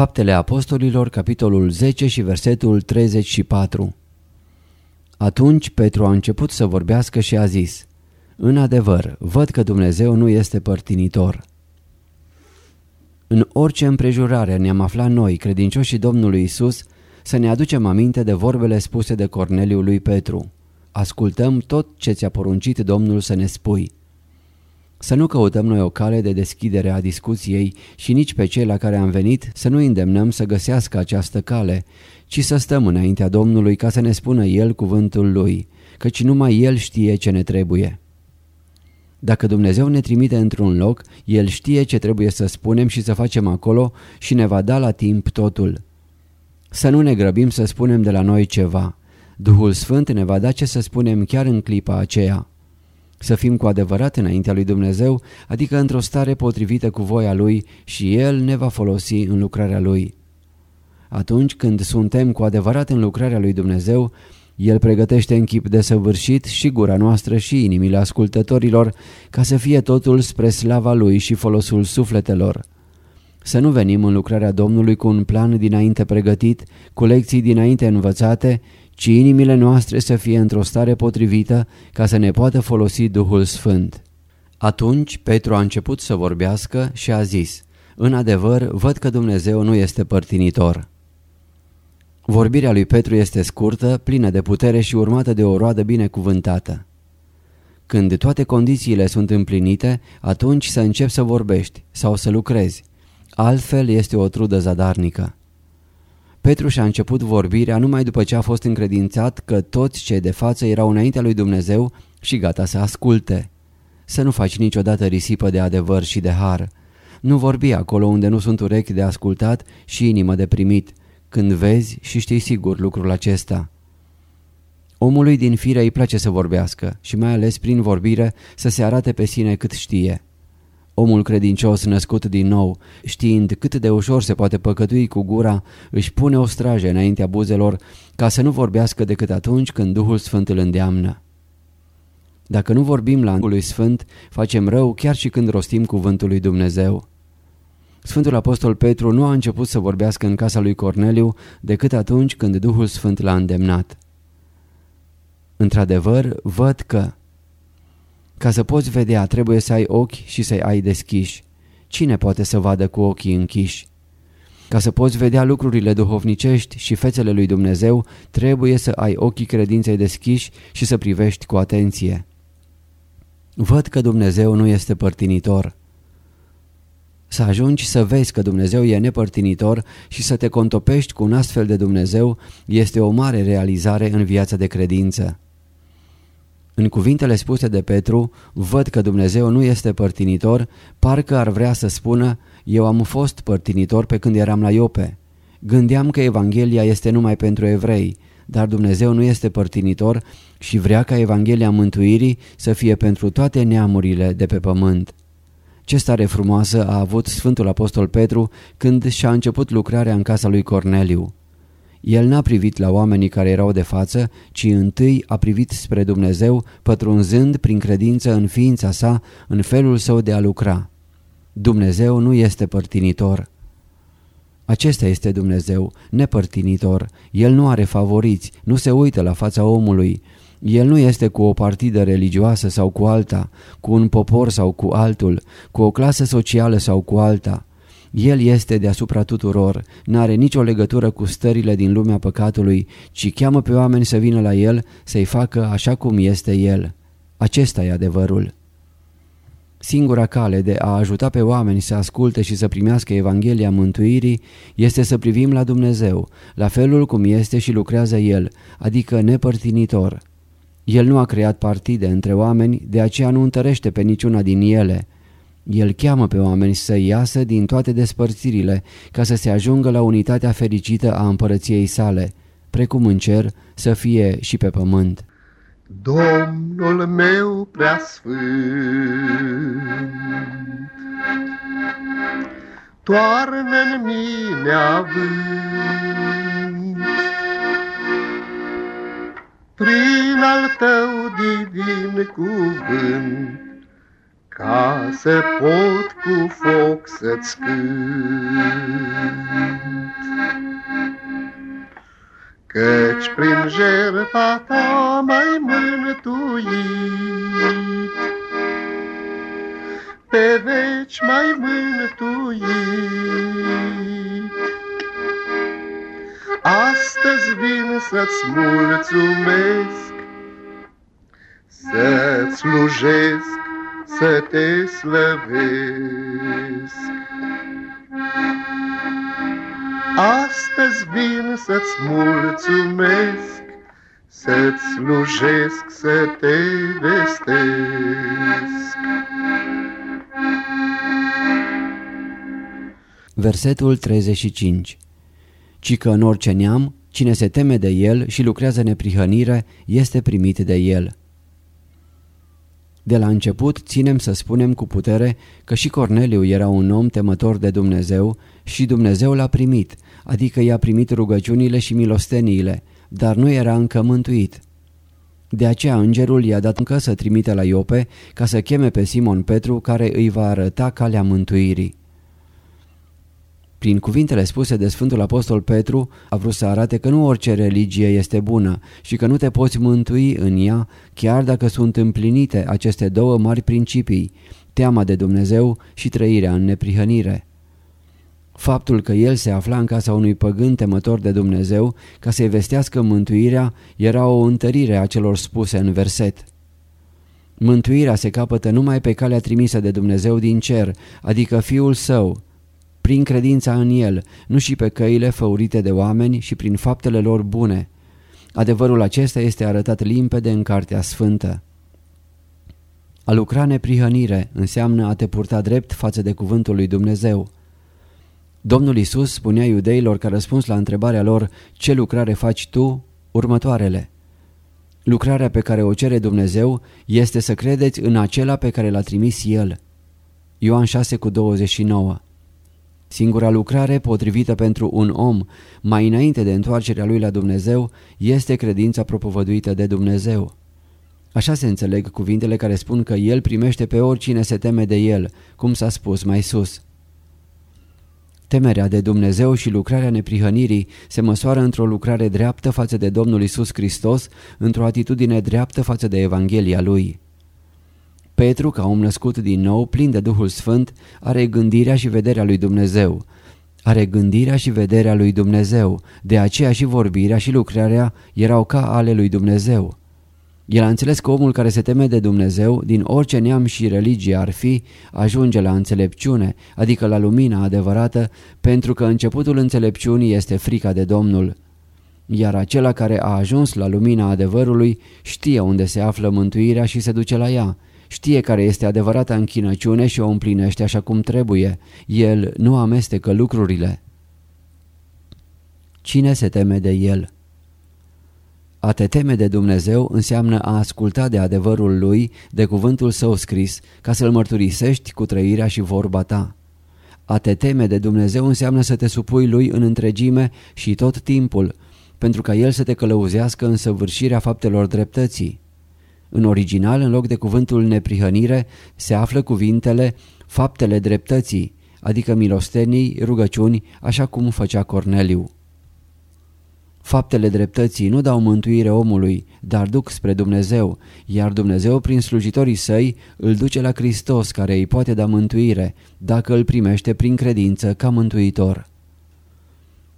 Faptele Apostolilor, capitolul 10 și versetul 34 Atunci Petru a început să vorbească și a zis În adevăr, văd că Dumnezeu nu este părtinitor. În orice împrejurare ne-am aflat noi, credincioșii Domnului Isus, să ne aducem aminte de vorbele spuse de Corneliu lui Petru. Ascultăm tot ce ți-a poruncit Domnul să ne spui. Să nu căutăm noi o cale de deschidere a discuției și nici pe cei la care am venit să nu îndemnăm să găsească această cale, ci să stăm înaintea Domnului ca să ne spună El cuvântul Lui, căci numai El știe ce ne trebuie. Dacă Dumnezeu ne trimite într-un loc, El știe ce trebuie să spunem și să facem acolo și ne va da la timp totul. Să nu ne grăbim să spunem de la noi ceva. Duhul Sfânt ne va da ce să spunem chiar în clipa aceea. Să fim cu adevărat înaintea lui Dumnezeu, adică într-o stare potrivită cu voia Lui și El ne va folosi în lucrarea Lui. Atunci când suntem cu adevărat în lucrarea lui Dumnezeu, El pregătește în chip de săvârșit și gura noastră și inimile ascultătorilor ca să fie totul spre slava Lui și folosul sufletelor. Să nu venim în lucrarea Domnului cu un plan dinainte pregătit, cu lecții dinainte învățate, ci inimile noastre să fie într-o stare potrivită ca să ne poată folosi Duhul Sfânt. Atunci Petru a început să vorbească și a zis, În adevăr, văd că Dumnezeu nu este părtinitor. Vorbirea lui Petru este scurtă, plină de putere și urmată de o roadă binecuvântată. Când toate condițiile sunt împlinite, atunci să începi să vorbești sau să lucrezi. Altfel este o trudă zadarnică. Petru și-a început vorbirea numai după ce a fost încredințat că toți cei de față erau înaintea lui Dumnezeu și gata să asculte. Să nu faci niciodată risipă de adevăr și de har. Nu vorbi acolo unde nu sunt urechi de ascultat și inimă de primit, când vezi și știi sigur lucrul acesta. Omului din fire îi place să vorbească și mai ales prin vorbire să se arate pe sine cât știe. Omul credincios născut din nou, știind cât de ușor se poate păcătui cu gura, își pune o strajă înaintea buzelor ca să nu vorbească decât atunci când Duhul Sfânt îl îndeamnă. Dacă nu vorbim la Duhul Sfânt, facem rău chiar și când rostim cuvântul lui Dumnezeu. Sfântul Apostol Petru nu a început să vorbească în casa lui Corneliu decât atunci când Duhul Sfânt l-a îndemnat. Într-adevăr, văd că ca să poți vedea, trebuie să ai ochi și să-i ai deschiși. Cine poate să vadă cu ochii închiși? Ca să poți vedea lucrurile duhovnicești și fețele lui Dumnezeu, trebuie să ai ochii credinței deschiși și să privești cu atenție. Văd că Dumnezeu nu este părtinitor. Să ajungi să vezi că Dumnezeu e nepărtinitor și să te contopești cu un astfel de Dumnezeu este o mare realizare în viața de credință. În cuvintele spuse de Petru, văd că Dumnezeu nu este părtinitor, parcă ar vrea să spună, eu am fost părtinitor pe când eram la Iope. Gândeam că Evanghelia este numai pentru evrei, dar Dumnezeu nu este părtinitor și vrea ca Evanghelia mântuirii să fie pentru toate neamurile de pe pământ. Ce stare frumoasă a avut Sfântul Apostol Petru când și-a început lucrarea în casa lui Corneliu. El n-a privit la oamenii care erau de față, ci întâi a privit spre Dumnezeu, pătrunzând prin credință în ființa sa, în felul său de a lucra. Dumnezeu nu este părtinitor. Acesta este Dumnezeu, nepărtinitor. El nu are favoriți, nu se uită la fața omului. El nu este cu o partidă religioasă sau cu alta, cu un popor sau cu altul, cu o clasă socială sau cu alta. El este deasupra tuturor, n-are nicio legătură cu stările din lumea păcatului, ci cheamă pe oameni să vină la El, să-i facă așa cum este El. Acesta e adevărul. Singura cale de a ajuta pe oameni să asculte și să primească Evanghelia mântuirii este să privim la Dumnezeu, la felul cum este și lucrează El, adică nepărtinitor. El nu a creat partide între oameni, de aceea nu întărește pe niciuna din ele. El cheamă pe oameni să iasă din toate despărțirile ca să se ajungă la unitatea fericită a împărăției sale, precum în cer să fie și pe pământ. Domnul meu prea sfânt, toarnă-n mine avânt, prin al tău divin cuvânt, ca să pot cu foc să-ți cânt. Căci prin jertfa ta mai mântuit, Pe veci mai mântuit. Astăzi vin să-ți mulțumesc, Să-ți slujesc, să te slăvesc. Astăzi vin să-ți mulțumesc, Să-ți slujesc, să te vestesc. Versetul 35 Ci că în orice neam, cine se teme de el și lucrează neprihănire, este primit de el. De la început ținem să spunem cu putere că și Corneliu era un om temător de Dumnezeu și Dumnezeu l-a primit, adică i-a primit rugăciunile și milosteniile, dar nu era încă mântuit. De aceea îngerul i-a dat încă să trimite la Iope ca să cheme pe Simon Petru care îi va arăta calea mântuirii. Prin cuvintele spuse de Sfântul Apostol Petru, a vrut să arate că nu orice religie este bună și că nu te poți mântui în ea, chiar dacă sunt împlinite aceste două mari principii, teama de Dumnezeu și trăirea în neprihănire. Faptul că el se afla în casa unui păgân temător de Dumnezeu ca să-i vestească mântuirea era o întărire a celor spuse în verset. Mântuirea se capătă numai pe calea trimisă de Dumnezeu din cer, adică Fiul Său, prin credința în El, nu și pe căile făurite de oameni și prin faptele lor bune. Adevărul acesta este arătat limpede în Cartea Sfântă. A lucra neprihănire înseamnă a te purta drept față de cuvântul lui Dumnezeu. Domnul Isus spunea iudeilor ca răspuns la întrebarea lor ce lucrare faci tu, următoarele. Lucrarea pe care o cere Dumnezeu este să credeți în acela pe care l-a trimis El. Ioan 6 cu 29 Singura lucrare potrivită pentru un om, mai înainte de întoarcerea lui la Dumnezeu, este credința propovăduită de Dumnezeu. Așa se înțeleg cuvintele care spun că El primește pe oricine se teme de El, cum s-a spus mai sus. Temerea de Dumnezeu și lucrarea neprihănirii se măsoară într-o lucrare dreaptă față de Domnul Isus Hristos, într-o atitudine dreaptă față de Evanghelia Lui. Petru, ca om născut din nou, plin de Duhul Sfânt, are gândirea și vederea lui Dumnezeu. Are gândirea și vederea lui Dumnezeu, de aceea și vorbirea și lucrarea erau ca ale lui Dumnezeu. El a înțeles că omul care se teme de Dumnezeu, din orice neam și religie ar fi, ajunge la înțelepciune, adică la lumina adevărată, pentru că începutul înțelepciunii este frica de Domnul. Iar acela care a ajuns la lumina adevărului știe unde se află mântuirea și se duce la ea, Știe care este adevărata închinăciune și o împlinește așa cum trebuie. El nu amestecă lucrurile. Cine se teme de El? A te teme de Dumnezeu înseamnă a asculta de adevărul Lui, de cuvântul Său scris, ca să-L mărturisești cu trăirea și vorba ta. A te teme de Dumnezeu înseamnă să te supui Lui în întregime și tot timpul, pentru ca El să te călăuzească în săvârșirea faptelor dreptății. În original, în loc de cuvântul neprihănire, se află cuvintele faptele dreptății, adică milostenii, rugăciuni, așa cum făcea Corneliu. Faptele dreptății nu dau mântuire omului, dar duc spre Dumnezeu, iar Dumnezeu prin slujitorii săi îl duce la Hristos care îi poate da mântuire, dacă îl primește prin credință ca mântuitor.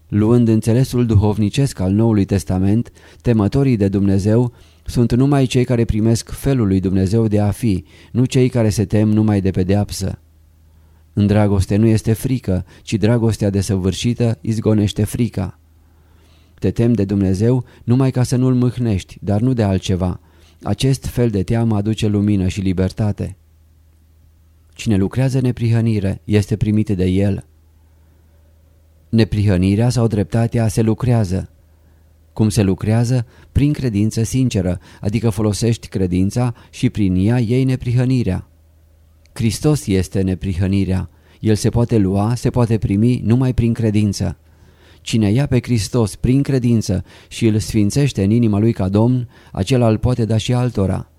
Luând înțelesul duhovnicesc al Noului Testament, temătorii de Dumnezeu sunt numai cei care primesc felul lui Dumnezeu de a fi, nu cei care se tem numai de pedeapsă. În dragoste nu este frică, ci dragostea desăvârșită izgonește frica. Te tem de Dumnezeu numai ca să nu-L mâhnești, dar nu de altceva. Acest fel de teamă aduce lumină și libertate. Cine lucrează neprihănire este primit de El. Neprihănirea sau dreptatea se lucrează. Cum se lucrează? Prin credință sinceră, adică folosești credința și prin ea iei neprihănirea. Hristos este neprihănirea. El se poate lua, se poate primi numai prin credință. Cine ia pe Hristos prin credință și îl sfințește în inima lui ca Domn, acela îl poate da și altora.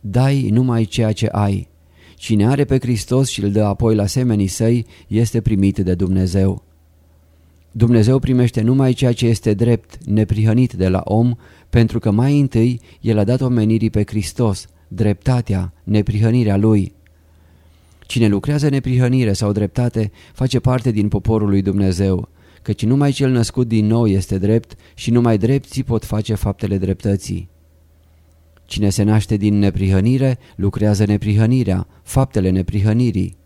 Dai numai ceea ce ai. Cine are pe Hristos și îl dă apoi la semenii săi, este primit de Dumnezeu. Dumnezeu primește numai ceea ce este drept, neprihănit de la om, pentru că mai întâi El a dat omenirii pe Hristos, dreptatea, neprihănirea Lui. Cine lucrează neprihănire sau dreptate face parte din poporul lui Dumnezeu, căci numai cel născut din nou este drept și numai drepții pot face faptele dreptății. Cine se naște din neprihănire lucrează neprihănirea, faptele neprihănirii.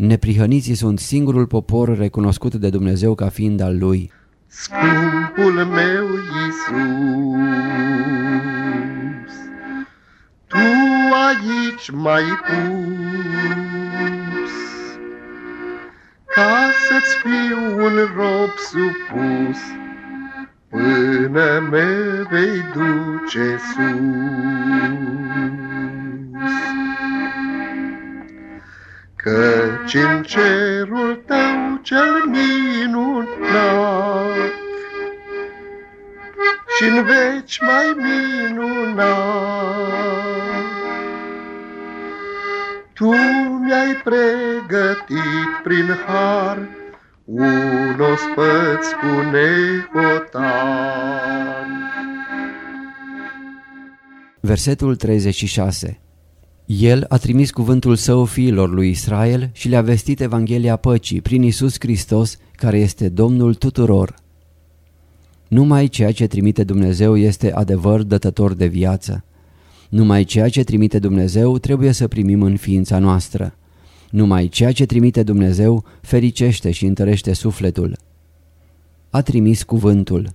Neprihăniții sunt singurul popor recunoscut de Dumnezeu ca fiind al lui. Scumpul meu Iisus, Tu aici mai pus, Ca să-ți fiu un rob supus, Până me vei duce sus. Căci în cerul tău cel minunat și în veci mai minunat, Tu mi-ai pregătit prin har un ospăț cu nehotan. Versetul 36 el a trimis cuvântul său fiilor lui Israel și le-a vestit Evanghelia păcii prin Isus Hristos, care este Domnul tuturor. Numai ceea ce trimite Dumnezeu este adevăr dătător de viață. Numai ceea ce trimite Dumnezeu trebuie să primim în ființa noastră. Numai ceea ce trimite Dumnezeu fericește și întărește sufletul. A trimis cuvântul.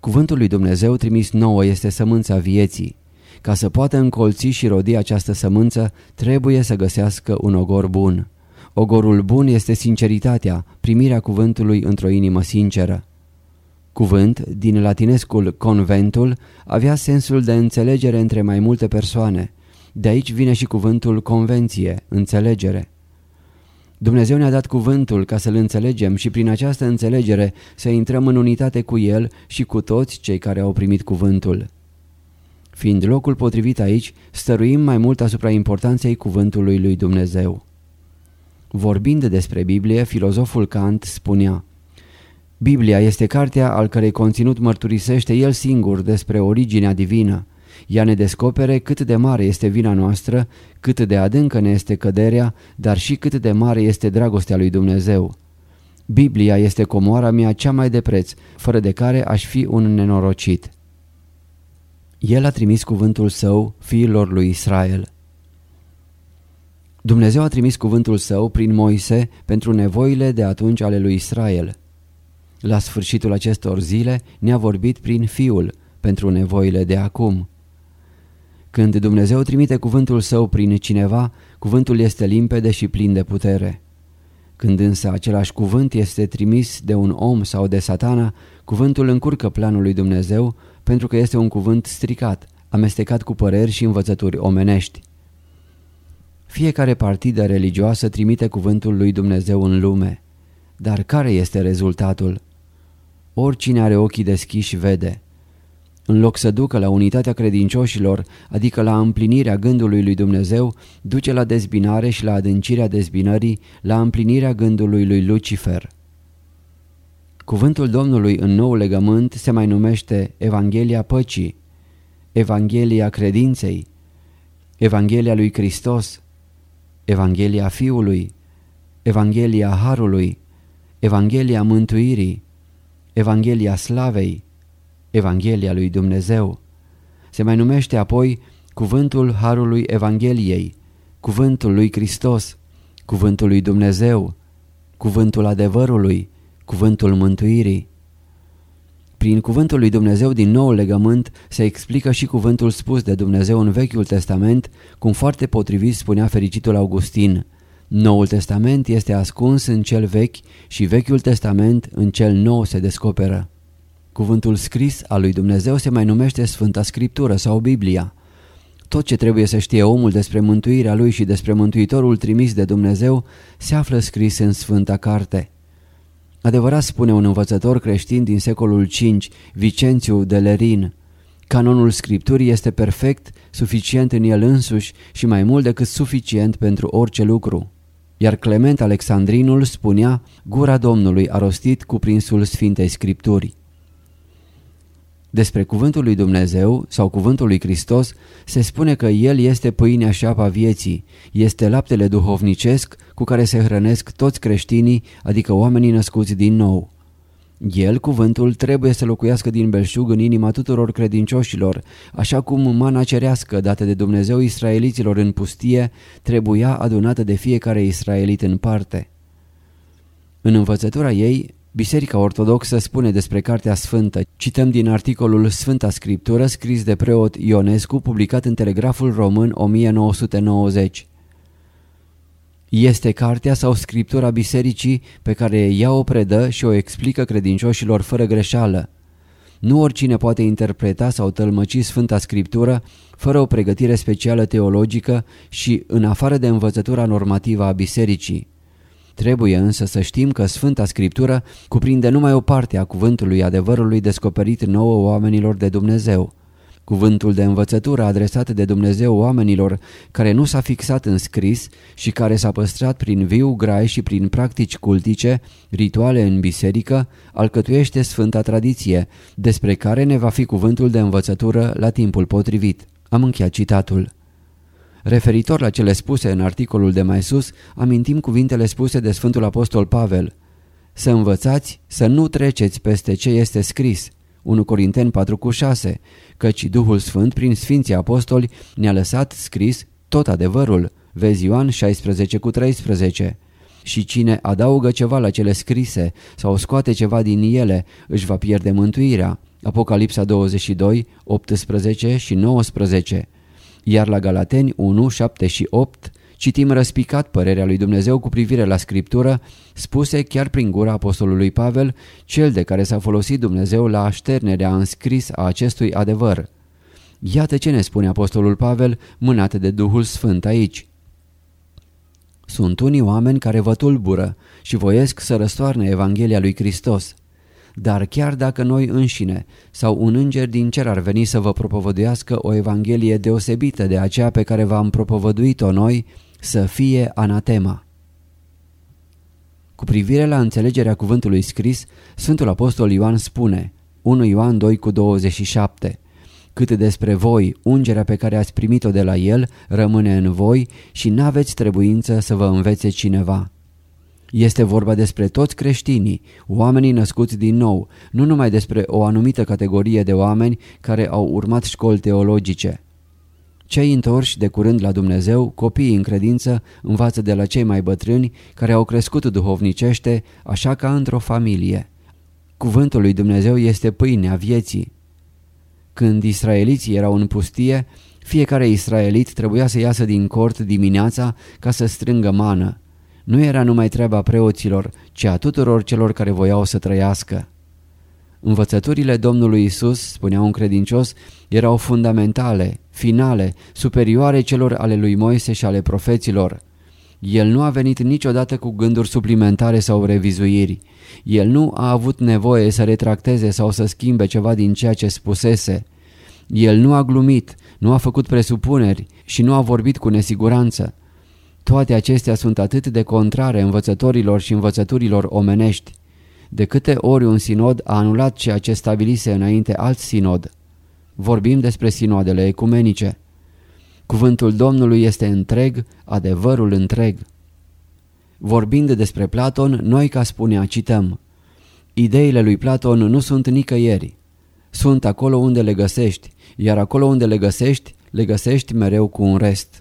Cuvântul lui Dumnezeu trimis nouă este sămânța vieții. Ca să poată încolți și rodi această sămânță, trebuie să găsească un ogor bun. Ogorul bun este sinceritatea, primirea cuvântului într-o inimă sinceră. Cuvânt, din latinescul conventul, avea sensul de înțelegere între mai multe persoane. De aici vine și cuvântul convenție, înțelegere. Dumnezeu ne-a dat cuvântul ca să-L înțelegem și prin această înțelegere să intrăm în unitate cu El și cu toți cei care au primit cuvântul. Fiind locul potrivit aici, stăruim mai mult asupra importanței cuvântului lui Dumnezeu. Vorbind despre Biblie, filozoful Kant spunea Biblia este cartea al cărei conținut mărturisește el singur despre originea divină. Ea ne descopere cât de mare este vina noastră, cât de adâncă ne este căderea, dar și cât de mare este dragostea lui Dumnezeu. Biblia este comoara mea cea mai de preț, fără de care aș fi un nenorocit. El a trimis cuvântul său fiilor lui Israel. Dumnezeu a trimis cuvântul său prin Moise pentru nevoile de atunci ale lui Israel. La sfârșitul acestor zile ne-a vorbit prin Fiul pentru nevoile de acum. Când Dumnezeu trimite cuvântul său prin cineva, cuvântul este limpede și plin de putere. Când însă același cuvânt este trimis de un om sau de satana, cuvântul încurcă planul lui Dumnezeu pentru că este un cuvânt stricat, amestecat cu păreri și învățături omenești. Fiecare partidă religioasă trimite cuvântul lui Dumnezeu în lume. Dar care este rezultatul? Oricine are ochii deschiși vede. În loc să ducă la unitatea credincioșilor, adică la împlinirea gândului lui Dumnezeu, duce la dezbinare și la adâncirea dezbinării, la împlinirea gândului lui Lucifer. Cuvântul Domnului în nou legământ se mai numește Evanghelia Păcii, Evanghelia Credinței, Evanghelia lui Hristos, Evanghelia Fiului, Evanghelia Harului, Evanghelia Mântuirii, Evanghelia Slavei, Evanghelia lui Dumnezeu. Se mai numește apoi Cuvântul Harului Evangheliei, Cuvântul lui Hristos, Cuvântul lui Dumnezeu, Cuvântul adevărului, Cuvântul mântuirii. Prin cuvântul lui Dumnezeu din nou legământ se explică și cuvântul spus de Dumnezeu în Vechiul Testament, cum foarte potrivit spunea fericitul Augustin. Noul Testament este ascuns în cel vechi și Vechiul Testament în cel nou se descoperă. Cuvântul scris al lui Dumnezeu se mai numește Sfânta Scriptură sau Biblia. Tot ce trebuie să știe omul despre mântuirea lui și despre Mântuitorul trimis de Dumnezeu se află scris în Sfânta Carte. Adevărat spune un învățător creștin din secolul V, Vicențiu de Lerin, canonul Scripturii este perfect, suficient în el însuși și mai mult decât suficient pentru orice lucru. Iar Clement Alexandrinul spunea, gura Domnului a rostit cuprinsul Sfintei Scripturii. Despre cuvântul lui Dumnezeu sau cuvântul lui Hristos se spune că El este pâinea și apa vieții, este laptele duhovnicesc cu care se hrănesc toți creștinii, adică oamenii născuți din nou. El, cuvântul, trebuie să locuiască din belșug în inima tuturor credincioșilor, așa cum mana cerească dată de Dumnezeu israeliților în pustie trebuia adunată de fiecare israelit în parte. În învățătura ei, Biserica Ortodoxă spune despre Cartea Sfântă. Cităm din articolul Sfânta Scriptură scris de preot Ionescu, publicat în Telegraful Român 1990. Este cartea sau scriptura bisericii pe care ea o predă și o explică credincioșilor fără greșeală. Nu oricine poate interpreta sau tălmăci Sfânta Scriptură fără o pregătire specială teologică și în afară de învățătura normativă a bisericii. Trebuie însă să știm că Sfânta Scriptură cuprinde numai o parte a cuvântului adevărului descoperit nouă oamenilor de Dumnezeu. Cuvântul de învățătură adresat de Dumnezeu oamenilor care nu s-a fixat în scris și care s-a păstrat prin viu grai și prin practici cultice, rituale în biserică, alcătuiește Sfânta Tradiție, despre care ne va fi cuvântul de învățătură la timpul potrivit. Am încheiat citatul. Referitor la cele spuse în articolul de mai sus, amintim cuvintele spuse de Sfântul Apostol Pavel. Să învățați să nu treceți peste ce este scris. 1 Corinteni 4,6 Căci Duhul Sfânt prin Sfinții Apostoli ne-a lăsat scris tot adevărul. Vezi Ioan 16,13 Și cine adaugă ceva la cele scrise sau scoate ceva din ele își va pierde mântuirea. Apocalipsa 22, 18 și 19 iar la Galateni 1, 7 și 8 citim răspicat părerea lui Dumnezeu cu privire la Scriptură, spuse chiar prin gura apostolului Pavel, cel de care s-a folosit Dumnezeu la așternerea înscris a acestui adevăr. Iată ce ne spune apostolul Pavel, mânat de Duhul Sfânt aici. Sunt unii oameni care vă tulbură și voiesc să răstoarne Evanghelia lui Hristos. Dar chiar dacă noi înșine sau un înger din cer ar veni să vă propovăduiască o evanghelie deosebită de aceea pe care v-am propovăduit-o noi, să fie anatema. Cu privire la înțelegerea cuvântului scris, Sfântul Apostol Ioan spune 1 Ioan 2 cu 27 Cât despre voi, ungerea pe care ați primit-o de la el rămâne în voi și n-aveți trebuință să vă învețe cineva. Este vorba despre toți creștinii, oamenii născuți din nou, nu numai despre o anumită categorie de oameni care au urmat școli teologice. Cei întorși de curând la Dumnezeu, copiii în credință, învață de la cei mai bătrâni care au crescut duhovnicește, așa ca într-o familie. Cuvântul lui Dumnezeu este pâinea vieții. Când israeliții erau în pustie, fiecare israelit trebuia să iasă din cort dimineața ca să strângă mană. Nu era numai treaba preoților, ci a tuturor celor care voiau să trăiască. Învățăturile Domnului Isus, spunea un credincios, erau fundamentale, finale, superioare celor ale lui Moise și ale profeților. El nu a venit niciodată cu gânduri suplimentare sau revizuiri. El nu a avut nevoie să retracteze sau să schimbe ceva din ceea ce spusese. El nu a glumit, nu a făcut presupuneri și nu a vorbit cu nesiguranță. Toate acestea sunt atât de contrare învățătorilor și învățăturilor omenești. De câte ori un sinod a anulat ceea ce stabilise înainte alt sinod. Vorbim despre sinoadele ecumenice. Cuvântul Domnului este întreg, adevărul întreg. Vorbind despre Platon, noi ca spunea cităm Ideile lui Platon nu sunt nicăieri. Sunt acolo unde le găsești, iar acolo unde le găsești, le găsești mereu cu un rest.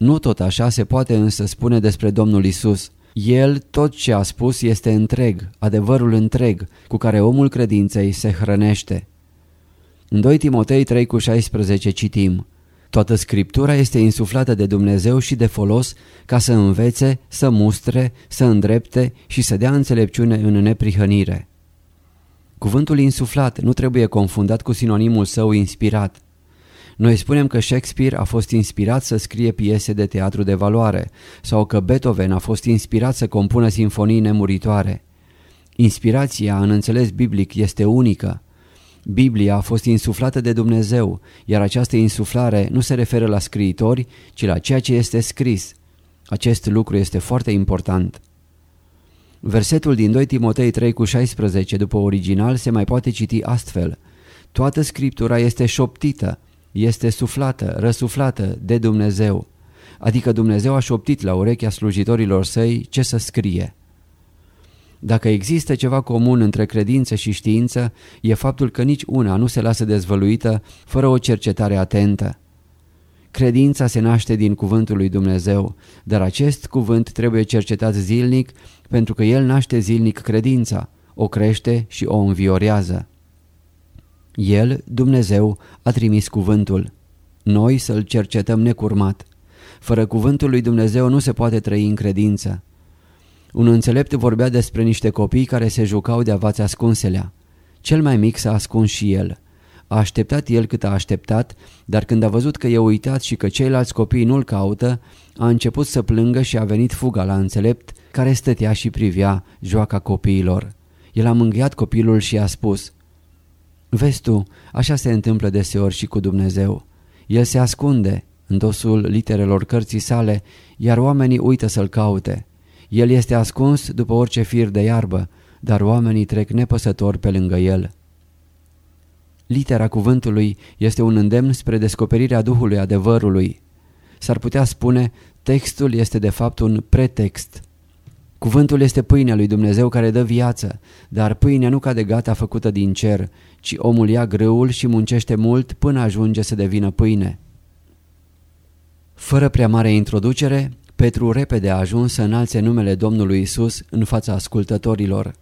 Nu tot așa se poate însă spune despre Domnul Isus. El tot ce a spus este întreg, adevărul întreg, cu care omul credinței se hrănește. În 2 Timotei 3 cu 16 citim Toată Scriptura este insuflată de Dumnezeu și de folos ca să învețe, să mustre, să îndrepte și să dea înțelepciune în neprihănire. Cuvântul insuflat nu trebuie confundat cu sinonimul său inspirat. Noi spunem că Shakespeare a fost inspirat să scrie piese de teatru de valoare sau că Beethoven a fost inspirat să compună sinfonii nemuritoare. Inspirația, în înțeles biblic, este unică. Biblia a fost insuflată de Dumnezeu, iar această insuflare nu se referă la scriitori, ci la ceea ce este scris. Acest lucru este foarte important. Versetul din 2 Timotei 3 cu 16 după original se mai poate citi astfel. Toată scriptura este șoptită, este suflată, răsuflată de Dumnezeu. Adică Dumnezeu a șoptit la urechea slujitorilor săi ce să scrie. Dacă există ceva comun între credință și știință, e faptul că nici una nu se lasă dezvăluită fără o cercetare atentă. Credința se naște din cuvântul lui Dumnezeu, dar acest cuvânt trebuie cercetat zilnic pentru că el naște zilnic credința, o crește și o înviorează. El, Dumnezeu, a trimis cuvântul. Noi să-l cercetăm necurmat. Fără cuvântul lui Dumnezeu nu se poate trăi în credință. Un înțelept vorbea despre niște copii care se jucau de avați ascunselea. Cel mai mic s-a ascuns și el. A așteptat el cât a așteptat, dar când a văzut că e uitat și că ceilalți copii nu-l caută, a început să plângă și a venit fuga la înțelept, care stătea și privea joaca copiilor. El a mângâiat copilul și a spus Vezi tu, așa se întâmplă deseori și cu Dumnezeu. El se ascunde în dosul literelor cărții sale, iar oamenii uită să-l caute. El este ascuns după orice fir de iarbă, dar oamenii trec nepăsători pe lângă el. Litera cuvântului este un îndemn spre descoperirea Duhului adevărului. S-ar putea spune, textul este de fapt un pretext. Cuvântul este pâinea lui Dumnezeu care dă viață, dar pâinea nu cade gata făcută din cer, ci omul ia grâul și muncește mult până ajunge să devină pâine. Fără prea mare introducere, Petru repede a ajuns să înalțe numele Domnului Isus în fața ascultătorilor.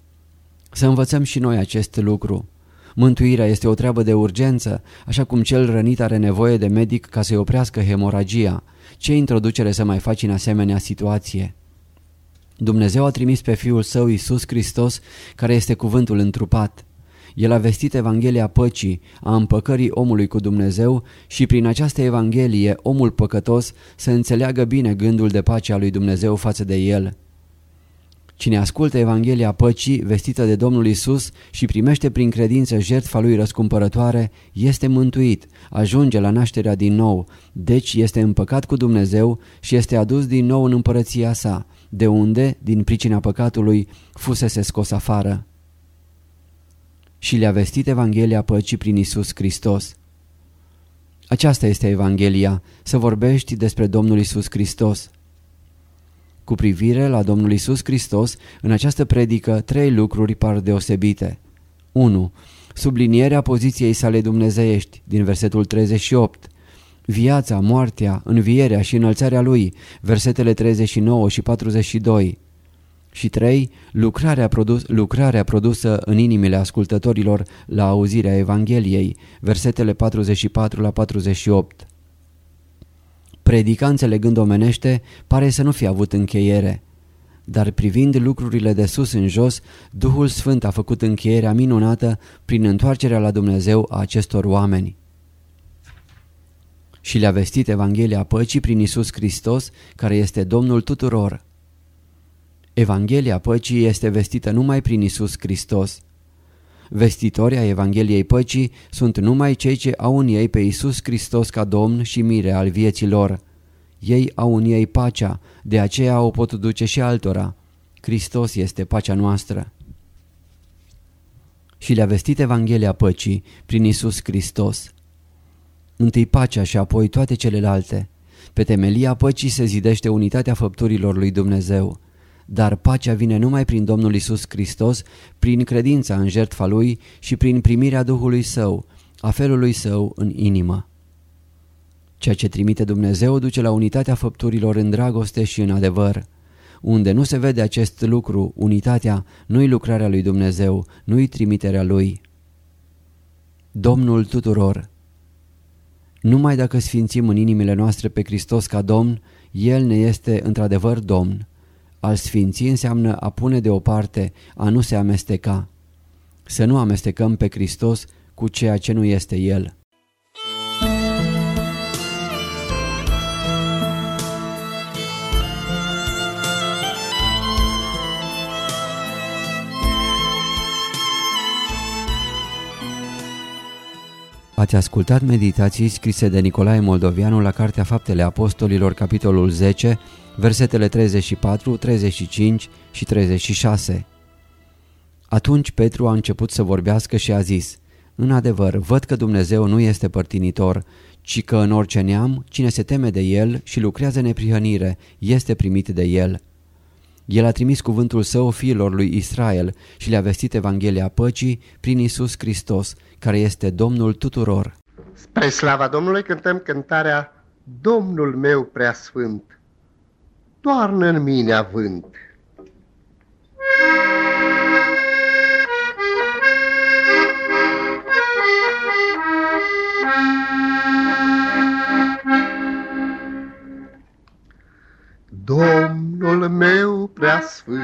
Să învățăm și noi acest lucru. Mântuirea este o treabă de urgență, așa cum cel rănit are nevoie de medic ca să-i oprească hemoragia. Ce introducere să mai faci în asemenea situație? Dumnezeu a trimis pe Fiul Său Isus Hristos, care este cuvântul întrupat. El a vestit Evanghelia păcii, a împăcării omului cu Dumnezeu și prin această Evanghelie omul păcătos să înțeleagă bine gândul de pace a lui Dumnezeu față de el. Cine ascultă Evanghelia păcii vestită de Domnul Isus și primește prin credință jertfa lui răscumpărătoare, este mântuit, ajunge la nașterea din nou, deci este împăcat cu Dumnezeu și este adus din nou în împărăția sa, de unde, din pricina păcatului, fusese scos afară și le-a vestit Evanghelia păcii prin Isus Hristos. Aceasta este Evanghelia, să vorbești despre Domnul Isus Hristos. Cu privire la Domnul Isus Hristos, în această predică trei lucruri par deosebite. 1. Sublinierea poziției sale dumnezeiești, din versetul 38. Viața, moartea, învierea și înălțarea lui, versetele 39 și 42. Și 3. Lucrarea, produs, lucrarea produsă în inimile ascultătorilor la auzirea Evangheliei, versetele 44 la 48. Predica înțelegând omenește pare să nu fi avut încheiere. Dar privind lucrurile de sus în jos, Duhul Sfânt a făcut încheierea minunată prin întoarcerea la Dumnezeu a acestor oameni. Și le-a vestit Evanghelia păcii prin Isus Hristos, care este Domnul tuturor. Evanghelia păcii este vestită numai prin Isus Hristos. Vestitorii a Evangheliei păcii sunt numai cei ce au în ei pe Isus Hristos ca Domn și mire al vieții lor. Ei au în ei pacea, de aceea o pot duce și altora. Hristos este pacea noastră. și le-a vestit Evanghelia păcii prin Isus Hristos. Întâi pacea și apoi toate celelalte. Pe temelia păcii se zidește unitatea făpturilor lui Dumnezeu. Dar pacea vine numai prin Domnul Isus Hristos, prin credința în jertfa Lui și prin primirea Duhului Său, a felului Său în inimă. Ceea ce trimite Dumnezeu duce la unitatea făpturilor în dragoste și în adevăr. Unde nu se vede acest lucru, unitatea, nu-i lucrarea lui Dumnezeu, nu-i trimiterea Lui. Domnul tuturor Numai dacă sfințim în inimile noastre pe Hristos ca Domn, El ne este într-adevăr Domn. Al sfinți înseamnă a pune deoparte, a nu se amesteca. Să nu amestecăm pe Hristos cu ceea ce nu este El. Ați ascultat meditații scrise de Nicolae Moldovianu la Cartea Faptele Apostolilor, capitolul 10, versetele 34, 35 și 36. Atunci Petru a început să vorbească și a zis, În adevăr, văd că Dumnezeu nu este părtinitor, ci că în orice neam, cine se teme de El și lucrează neprihănire, este primit de El. El a trimis cuvântul său fiilor lui Israel și le-a vestit Evanghelia păcii prin Isus Hristos, care este Domnul tuturor. Spre slava Domnului cântăm cântarea Domnul meu preasfânt, toarnă în mine avânt. Domnul meu preasfânt,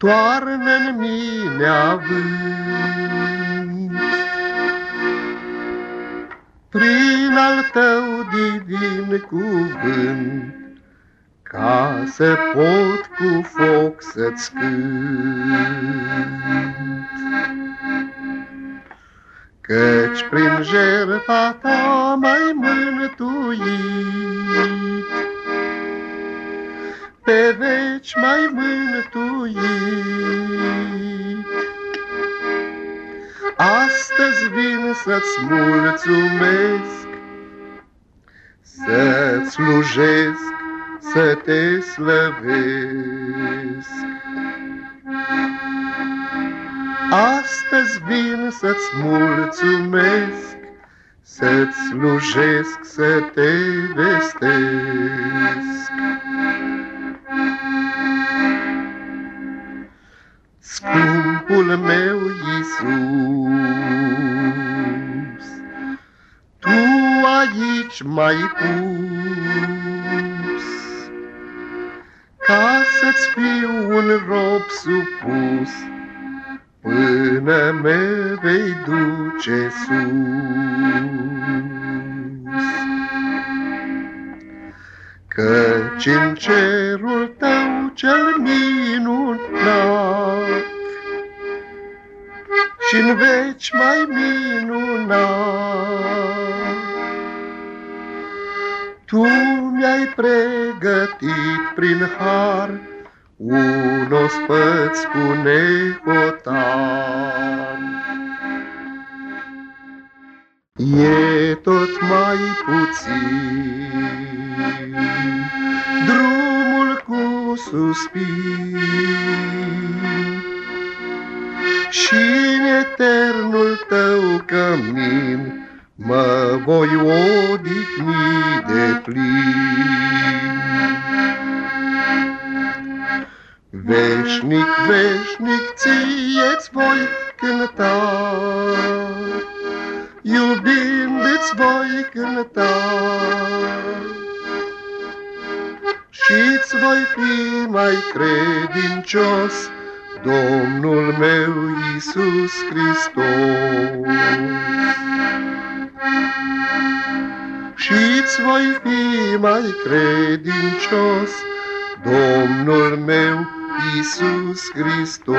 toarnă în mine avânt. Prin al tău divin cuvânt, ca să pot cu foc să-ți Căci prin jertfa ta mai mântuit, pe veci mai mântuit. Astăzi vin să-ți mulțumesc, să-ți slujesc, să te slăvesc. Astăzi vin să-ți mulțumesc, să-ți slujesc, să te vestesc. Scumpul meu Iisus, Tu aici mai pus, ca să-ți fiu un rob supus, până me vei duce sus. Căci în cerul tău cel minunat. Și în veci mai minunat, Tu mi-ai pregătit prin har un ospăț cu nehotan. E tot mai puțin. drumul cu suspin și în eternul tău cămin mă voi odihni de plin. Veșnic, veșnic ție-ți voi cânta, Iubind-ți voi cânta. Și-ți voi fi mai credincios, Domnul meu Iisus Hristos. Și-ți voi fi mai credincios, Domnul meu Iisus Hristos.